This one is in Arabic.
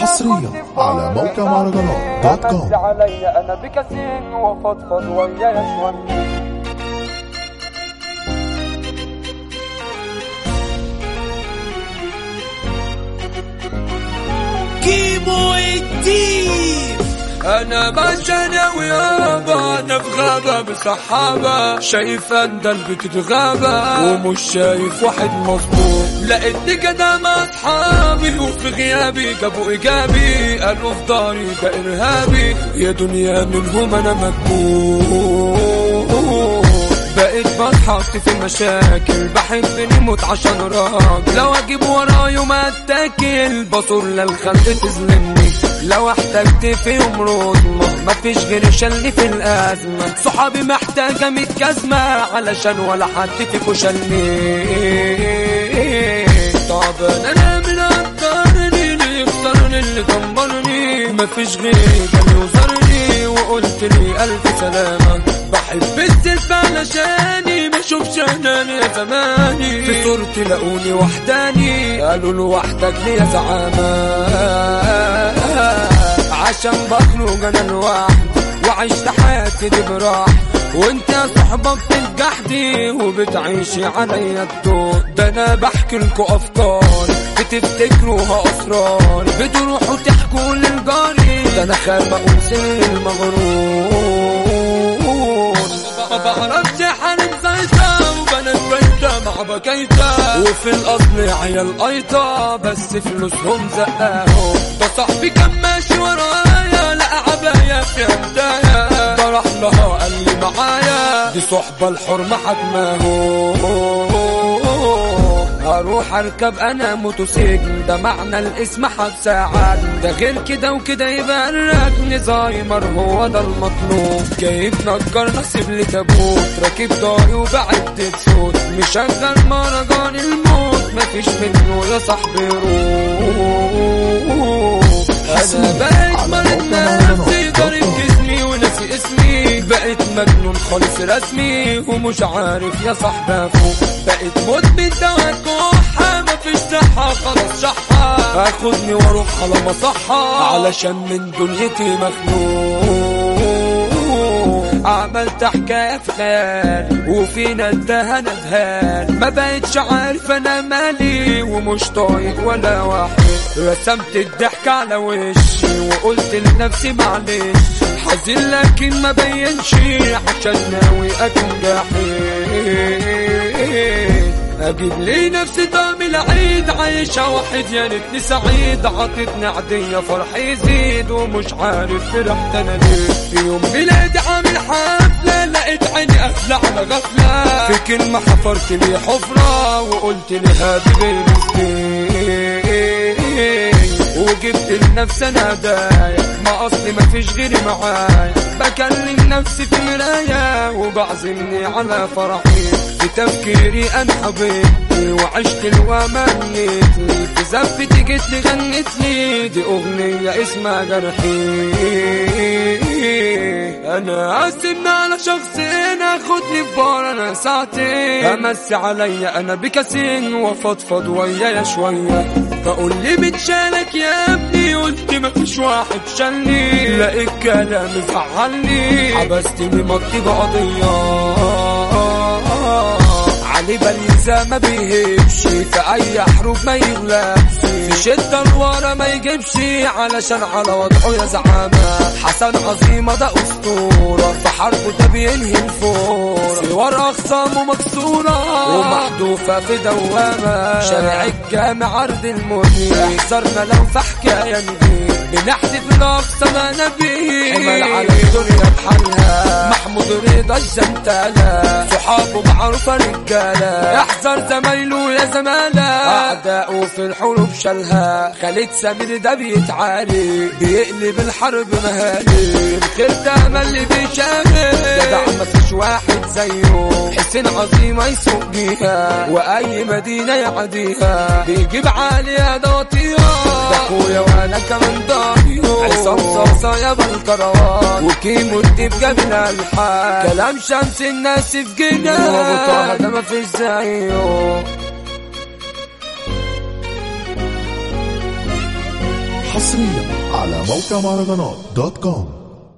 حصريا على موقع مهرجانات دوت كوم. بس عليا أنا بكاسين وفضفض ويايا شوية كيمو الدين أنا بشنا ويابا أنا في غابة بصحابة شايف اندل بتتغابى ومش شايف واحد مظبوط. لقيتني كده مع أصحابي وفي غيابي جابوا إيجابي. قالوا في داري ده إرهابي. يا دنيا منهم أنا مكبوت بقيت بتحط في مشاكل بحب نموت عشان راجل لو أجيب ورايا ما اتاكل بصور للخلق تظلمني. لو احتجت فيهم رزمة مفيش غير شلني في الأزمة. صحابي محتاجة متجزمة علشان ولا حد فيكو شلني طب أنا من قدرني اللي يختارني اللي دمرني. مفيش غيري كان يوزرني وقلت لي ألف سلامة. بحب السلف علشاني اشوفش أنا يا زماني. في صورتي لقوني وحداني قالوا لوحدك ليه يا زعامة. عشان بخرج أنا لوحدي وعشت حياتي دي براحتي وانت صحبة بتنجحدي وبتعيشي عليا الدور ده أنا بحكي لكم افكاري بتفتكروها أسرار. بتروحوا تحكوا للجاري ده أنا أقول سر المغرور. ما بعرفش حالي مع بكيتة وفي الأصل عيال قيطة بس فلوسهم زقاهم. ده صاحبي كان ماشي ورايا لقى عباية في هدايا ده راح لها قال لي معايا دي صحبة الحرمة حجماهم هروح أركب أنا موتوسيكل ده معنى الاسم حبس عاد ده غير كده وكده يبقى الركن زايمر هو ده المطلوب. جايب نجار نصيب لي تابوت راكب ضاي وبعد صوت مشغل مهرجان الموت. مفيش منه يا صاحبي روح. أنا بقيت مريض نفسي ضارب اسمي بقيت مجنون خالص رسمي ومش عارف يا صاحبي افوق بقيت مدمن دواء كحة مفيش صحة خلاص شحة هاخدني وأروح على مصحة. علشان من دنيتي مخنوق. عملت حكاية في خيالي وفي ندها ندهان ما بقتش عارف أنا مالي ومش طايق ولا واحد رسمت الضحك على وشي وقلت لنفسي معلش. حزين لكن ما بينش عشان ناوي أكون جحيم. أجيب لي نفسي طعم العيد. عايشة واحد يا ريتني سعيد. عطتني عادية فرحي يزيد. ومش عارف فرحت أنا ليه. في يوم ميلادي عامل حفلة. لقيت عيني قافلة على غفلة. في كلمة حفرت لي حفرة. وقلت لي هادي بيرستي وجبت لنفسي أنا هدايا ما أصلي ما فيش غيري معايا. بكلم نفسي في مراية وبعزمني على فرحي. في تفكيري أنا حبيبتي وعشت الوامنيتي في زفتي جيت لي غنت لي دي أغنية اسمها جرحي. أنا اسف على شخصين اخدني في بار أنا ساعتين. امسي عليا أنا بكاسين وفضفض ويايا شوية. بقول لي بتشالك يا ابني قلت مفيش واحد شالني. لقيت كلام زعلني حبستني مطي بقضية علي بليزة ما بيهبش في أي حروب ما يغلبش. في شدة الورا ما يجيبش علشان على وضعه يا زعامة. حسن عظيمة ده أسطورة في حربه ده بينهي الفور سوار اخصامه مكسورة ومحذوفة في دوامة. شارع الجامع عرض المني احذرنا لو في حكاية نجيب بنحذف الاقصى ما نبيه حمل على الدنيا بحالها. محمود رضا الجنتالة صحابه معروفة رجالة احذر زمايله يا زمالة اعدائه في الحروب شالها خالد سمير ده بيتعالي بيقلب الحرب مهالي. امل اللي بيشاغل جدع مفيش واحد زيه. حسين عظيمة يسوق بيها وأي مدينة يعديها بيجيب عالية ده وطيها. ده أخويا وأنا كمان ضايو عصام صاصة يا بالكروان وكيمو الديب جاب الالحان كلام شمس الناس في جنان. وأبو طه ده مفيش زيه. حصريا على موقع مهرجانات دوت كوم.